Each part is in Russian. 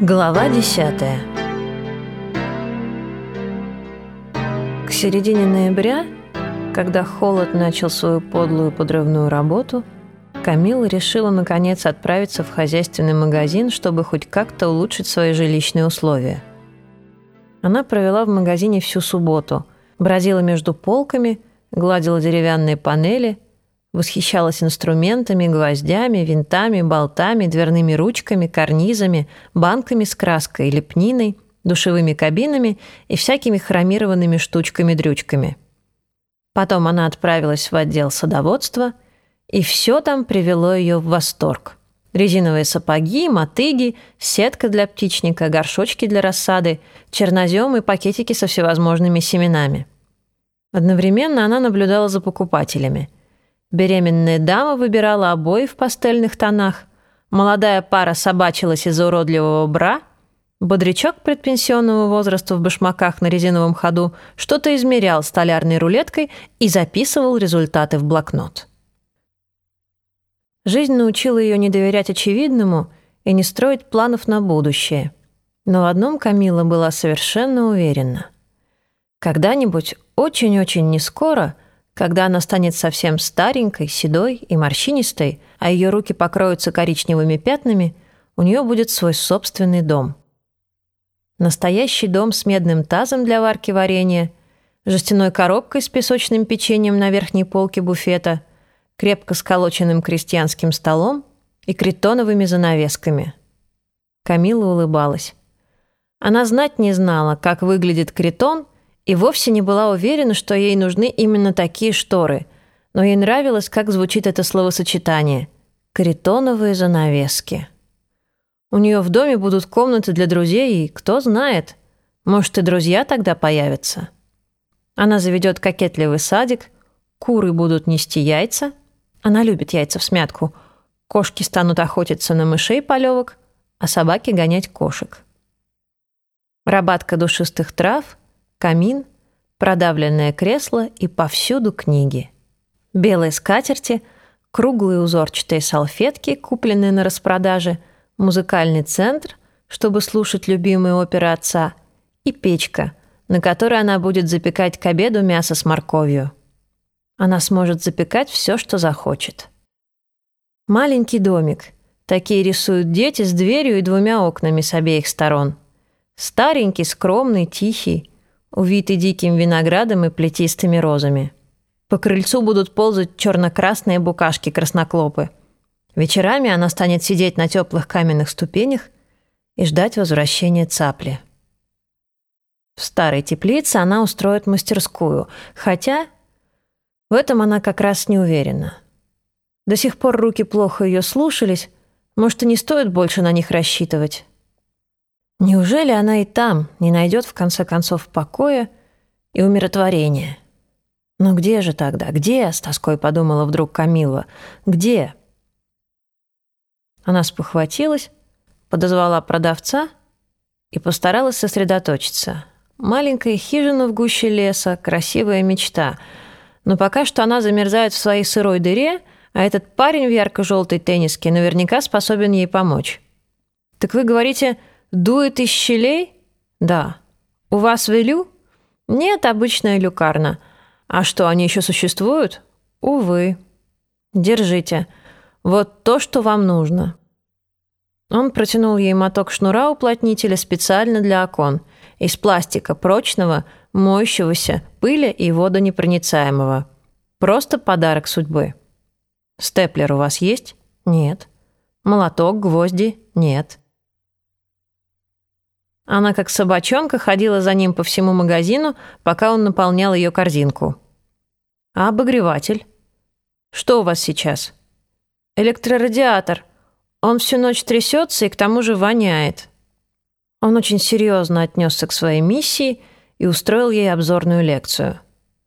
Глава десятая К середине ноября, когда холод начал свою подлую подрывную работу, Камила решила наконец отправиться в хозяйственный магазин, чтобы хоть как-то улучшить свои жилищные условия. Она провела в магазине всю субботу, бродила между полками, гладила деревянные панели – Восхищалась инструментами, гвоздями, винтами, болтами, дверными ручками, карнизами, банками с краской и лепниной, душевыми кабинами и всякими хромированными штучками-дрючками. Потом она отправилась в отдел садоводства, и все там привело ее в восторг. Резиновые сапоги, мотыги, сетка для птичника, горшочки для рассады, чернозем и пакетики со всевозможными семенами. Одновременно она наблюдала за покупателями – Беременная дама выбирала обои в пастельных тонах. Молодая пара собачилась из-за уродливого бра. Бодрячок предпенсионного возраста в башмаках на резиновом ходу что-то измерял столярной рулеткой и записывал результаты в блокнот. Жизнь научила ее не доверять очевидному и не строить планов на будущее. Но в одном Камила была совершенно уверена. Когда-нибудь, очень-очень нескоро, когда она станет совсем старенькой, седой и морщинистой, а ее руки покроются коричневыми пятнами, у нее будет свой собственный дом. Настоящий дом с медным тазом для варки варенья, жестяной коробкой с песочным печеньем на верхней полке буфета, крепко сколоченным крестьянским столом и критоновыми занавесками. Камила улыбалась. Она знать не знала, как выглядит критон и вовсе не была уверена, что ей нужны именно такие шторы, но ей нравилось, как звучит это словосочетание – «каритоновые занавески». У нее в доме будут комнаты для друзей, и кто знает, может, и друзья тогда появятся. Она заведет кокетливый садик, куры будут нести яйца, она любит яйца в смятку, кошки станут охотиться на мышей полевок, а собаки гонять кошек. Рабатка душистых трав – камин, продавленное кресло и повсюду книги. Белые скатерти, круглые узорчатые салфетки, купленные на распродаже, музыкальный центр, чтобы слушать любимые оперы отца, и печка, на которой она будет запекать к обеду мясо с морковью. Она сможет запекать все, что захочет. Маленький домик. Такие рисуют дети с дверью и двумя окнами с обеих сторон. Старенький, скромный, тихий увитый диким виноградом и плетистыми розами. По крыльцу будут ползать черно-красные букашки-красноклопы. Вечерами она станет сидеть на теплых каменных ступенях и ждать возвращения цапли. В старой теплице она устроит мастерскую, хотя в этом она как раз не уверена. До сих пор руки плохо ее слушались, может, и не стоит больше на них рассчитывать. Неужели она и там не найдет в конце концов покоя и умиротворения? Но где же тогда? Где? С тоской подумала вдруг Камила. Где? Она спохватилась, подозвала продавца и постаралась сосредоточиться. Маленькая хижина в гуще леса, красивая мечта. Но пока что она замерзает в своей сырой дыре, а этот парень в ярко-желтой тенниске наверняка способен ей помочь. «Так вы говорите, Дует из щелей? Да. У вас велю? Нет, обычная люкарна. А что, они еще существуют? Увы. Держите. Вот то, что вам нужно. Он протянул ей моток шнура уплотнителя специально для окон, из пластика прочного, моющегося, пыли и водонепроницаемого. Просто подарок судьбы. Степлер у вас есть? Нет. Молоток, гвозди? Нет. Она, как собачонка, ходила за ним по всему магазину, пока он наполнял ее корзинку. «А обогреватель?» «Что у вас сейчас?» «Электрорадиатор. Он всю ночь трясется и к тому же воняет». Он очень серьезно отнесся к своей миссии и устроил ей обзорную лекцию.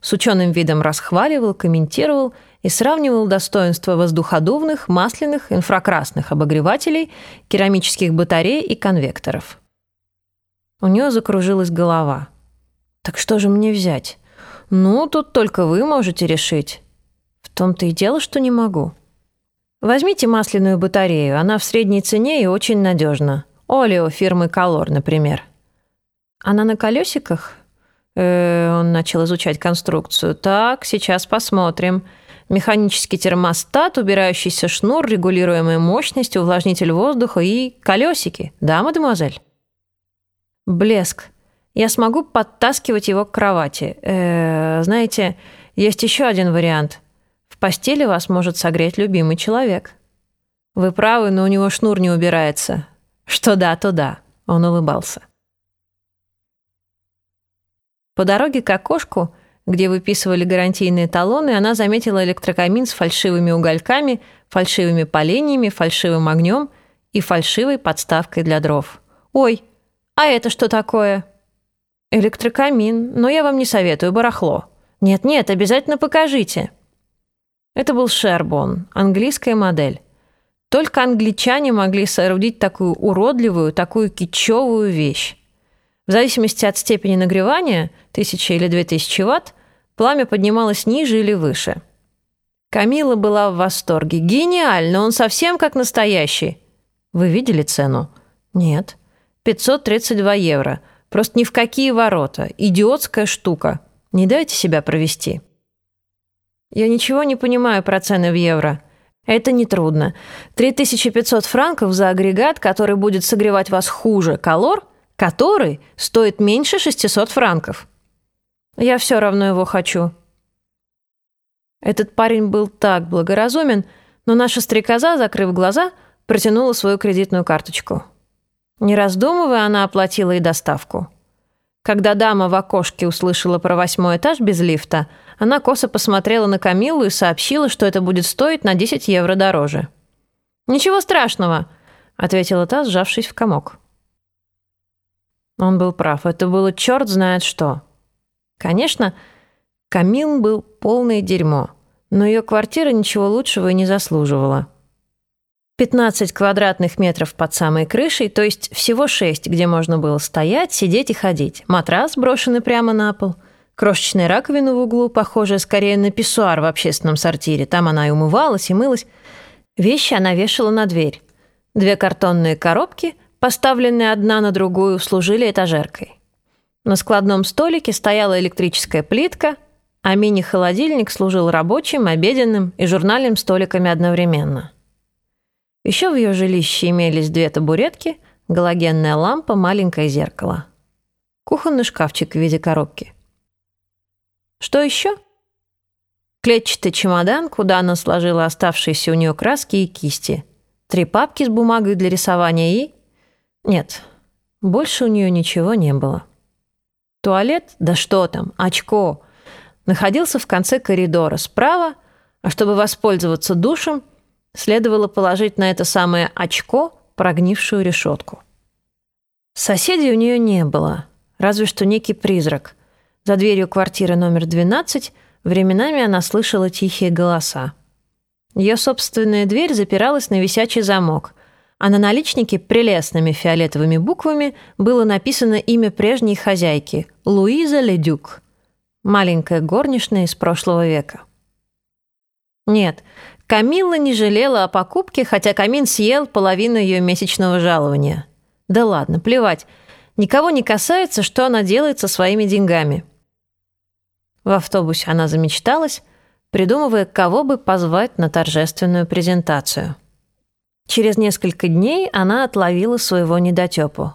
С ученым видом расхваливал, комментировал и сравнивал достоинства воздуходувных, масляных, инфракрасных обогревателей, керамических батарей и конвекторов. У нее закружилась голова. «Так что же мне взять? Ну, тут только вы можете решить. В том-то и дело, что не могу. Возьмите масляную батарею, она в средней цене и очень надежна. Олео фирмы Color, например. Она на колесиках? Э, он начал изучать конструкцию. Так, сейчас посмотрим. Механический термостат, убирающийся шнур, регулируемая мощность, увлажнитель воздуха и колесики. Да, мадемуазель? Блеск. Я смогу подтаскивать его к кровати. Э, знаете, есть еще один вариант. В постели вас может согреть любимый человек. Вы правы, но у него шнур не убирается. Что да, то да. Он улыбался. По дороге к окошку, где выписывали гарантийные талоны, она заметила электрокамин с фальшивыми угольками, фальшивыми поленьями, фальшивым огнем и фальшивой подставкой для дров. «Ой, а это что такое?» «Электрокамин, но я вам не советую, барахло». «Нет-нет, обязательно покажите». Это был Шербон, английская модель. Только англичане могли соорудить такую уродливую, такую кичевую вещь. В зависимости от степени нагревания, 1000 или 2000 ватт, пламя поднималось ниже или выше. Камила была в восторге. «Гениально! Он совсем как настоящий!» «Вы видели цену?» «Нет». «532 евро. Просто ни в какие ворота. Идиотская штука. Не дайте себя провести». «Я ничего не понимаю про цены в евро». Это нетрудно. 3500 франков за агрегат, который будет согревать вас хуже, колор – который стоит меньше 600 франков. Я все равно его хочу. Этот парень был так благоразумен, но наша стрекоза, закрыв глаза, протянула свою кредитную карточку. Не раздумывая, она оплатила и доставку. Когда дама в окошке услышала про восьмой этаж без лифта, она косо посмотрела на Камилу и сообщила, что это будет стоить на 10 евро дороже. «Ничего страшного», — ответила та, сжавшись в комок. Он был прав, это было черт знает что. Конечно, Камил был полное дерьмо, но ее квартира ничего лучшего и не заслуживала. 15 квадратных метров под самой крышей, то есть всего 6, где можно было стоять, сидеть и ходить. Матрас, брошенный прямо на пол. Крошечная раковина в углу, похожая скорее на писсуар в общественном сортире. Там она и умывалась, и мылась. Вещи она вешала на дверь. Две картонные коробки — поставленные одна на другую, служили этажеркой. На складном столике стояла электрическая плитка, а мини-холодильник служил рабочим, обеденным и журнальным столиками одновременно. Еще в ее жилище имелись две табуретки, галогенная лампа, маленькое зеркало. Кухонный шкафчик в виде коробки. Что еще? Клетчатый чемодан, куда она сложила оставшиеся у нее краски и кисти. Три папки с бумагой для рисования и нет, больше у нее ничего не было. Туалет, да что там, очко, находился в конце коридора справа, а чтобы воспользоваться душем, следовало положить на это самое очко прогнившую решетку. Соседей у нее не было, разве что некий призрак. За дверью квартиры номер 12 временами она слышала тихие голоса. Ее собственная дверь запиралась на висячий замок — а на наличнике прелестными фиолетовыми буквами было написано имя прежней хозяйки – Луиза Ледюк, маленькая горничная из прошлого века. Нет, Камилла не жалела о покупке, хотя Камин съел половину ее месячного жалования. Да ладно, плевать. Никого не касается, что она делает со своими деньгами. В автобусе она замечталась, придумывая, кого бы позвать на торжественную презентацию. Через несколько дней она отловила своего недотепу.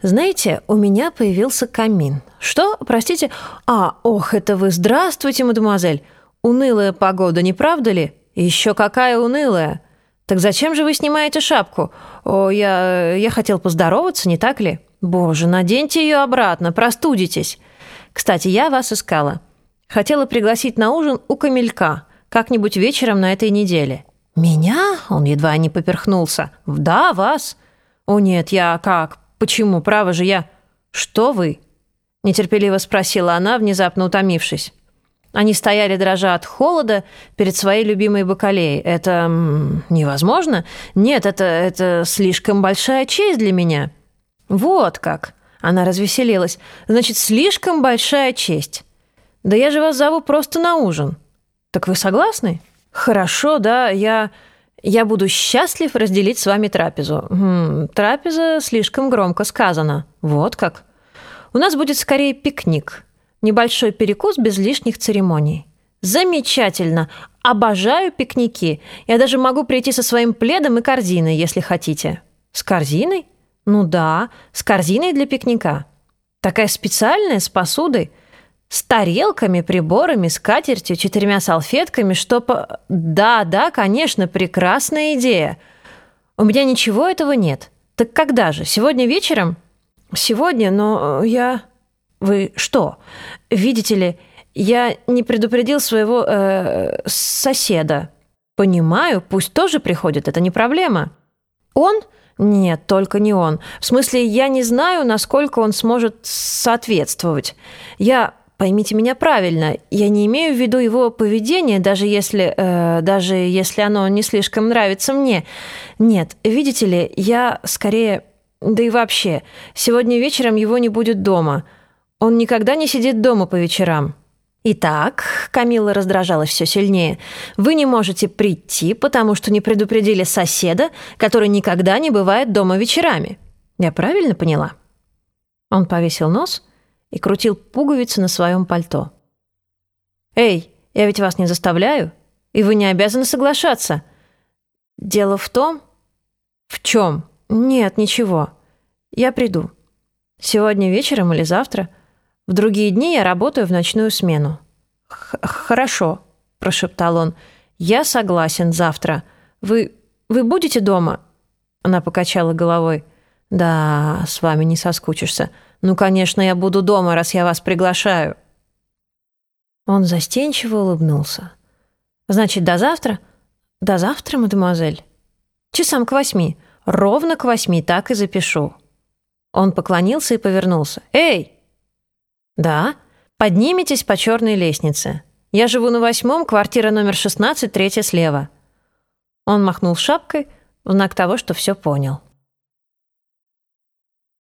«Знаете, у меня появился камин». «Что? Простите? А, ох, это вы. Здравствуйте, мадемуазель. Унылая погода, не правда ли? Еще какая унылая. Так зачем же вы снимаете шапку? О, я... я хотел поздороваться, не так ли? Боже, наденьте ее обратно, простудитесь. Кстати, я вас искала. Хотела пригласить на ужин у Камелька, как-нибудь вечером на этой неделе». «Меня?» — он едва не поперхнулся. «Да, вас». «О нет, я как? Почему? Право же я...» «Что вы?» — нетерпеливо спросила она, внезапно утомившись. Они стояли, дрожа от холода, перед своей любимой бакалеей. «Это... невозможно? Нет, это... это слишком большая честь для меня». «Вот как!» — она развеселилась. «Значит, слишком большая честь. Да я же вас зову просто на ужин. Так вы согласны?» «Хорошо, да, я... Я буду счастлив разделить с вами трапезу. Хм, трапеза слишком громко сказано. Вот как. У нас будет скорее пикник. Небольшой перекус без лишних церемоний. Замечательно. Обожаю пикники. Я даже могу прийти со своим пледом и корзиной, если хотите. С корзиной? Ну да, с корзиной для пикника. Такая специальная, с посудой. С тарелками, приборами, скатертью, четырьмя салфетками, чтоб... Да, да, конечно, прекрасная идея. У меня ничего этого нет. Так когда же? Сегодня вечером? Сегодня, но я... Вы что? Видите ли, я не предупредил своего э, соседа. Понимаю, пусть тоже приходит, это не проблема. Он? Нет, только не он. В смысле, я не знаю, насколько он сможет соответствовать. Я поймите меня правильно, я не имею в виду его поведение, даже если, э, даже если оно не слишком нравится мне. Нет, видите ли, я скорее... Да и вообще, сегодня вечером его не будет дома. Он никогда не сидит дома по вечерам. «Итак», — Камила раздражалась все сильнее, «вы не можете прийти, потому что не предупредили соседа, который никогда не бывает дома вечерами. Я правильно поняла?» Он повесил нос и крутил пуговицы на своем пальто. «Эй, я ведь вас не заставляю, и вы не обязаны соглашаться. Дело в том...» «В чем? Нет, ничего. Я приду. Сегодня вечером или завтра». В другие дни я работаю в ночную смену». «Хорошо», — прошептал он. «Я согласен завтра. Вы... вы будете дома?» Она покачала головой. «Да, с вами не соскучишься. Ну, конечно, я буду дома, раз я вас приглашаю». Он застенчиво улыбнулся. «Значит, до завтра?» «До завтра, мадемуазель?» «Часам к восьми. Ровно к восьми, так и запишу». Он поклонился и повернулся. «Эй!» «Да. Поднимитесь по черной лестнице. Я живу на восьмом, квартира номер 16, третья слева». Он махнул шапкой в знак того, что все понял.